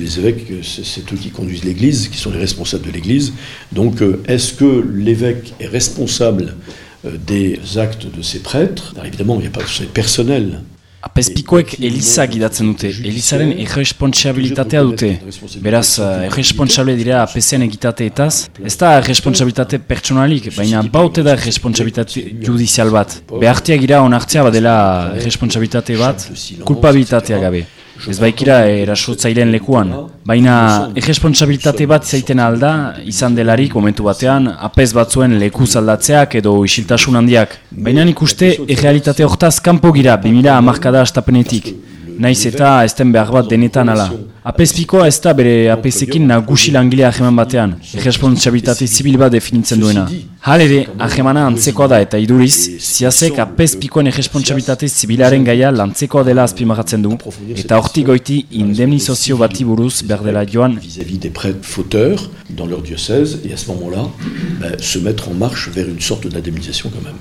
Les évêques, c'est eux qui conduisent l'Église, qui sont les responsables de l'Église. Donc, est-ce que l'évêque est responsable des actes de ses prêtres? Évidemment, il n'y a pas de personnel. Apezpikoek Eliza gidatzen dute, Elizaren irresponsabilitatea dute. Beraz, irresponsable dira apezen egitateetaz, ez da irresponsabilitate pertsonalik, baina baute da irresponsabilitate judizial bat. Behartia gira onartzea badela irresponsabilitate bat, kulpabilitatea gabe. Ez baikira erasotzaileen lekuan, baina irresponsabilitate bat zaiten alda, izan delarik momentu batean, apez batzuen leku zaldatzeak edo isiltasun handiak. Baina nik uste, errealitate hortaz kanpo gira, 2000 amarkada astapenetik. Naiz eta ez behar bat denetan ala. Apezpikoa ez da bere apezekin nagusi langilea aheman batean, irresponsabilitate zibil bat definitzen duena. Hal ere, ahemana antzekoa da eta iduriz, ziazek apezpikoen irresponsabilitate zibilaren gaia lantzekoa dela azpimagatzen du, eta horti goiti indemnizazio bati buruz berdela joan. Vis-à-vis des prêtres dans leur diocèse, et à ce moment-là, se mettre en marche vers une sorte d'indemnisation quand même.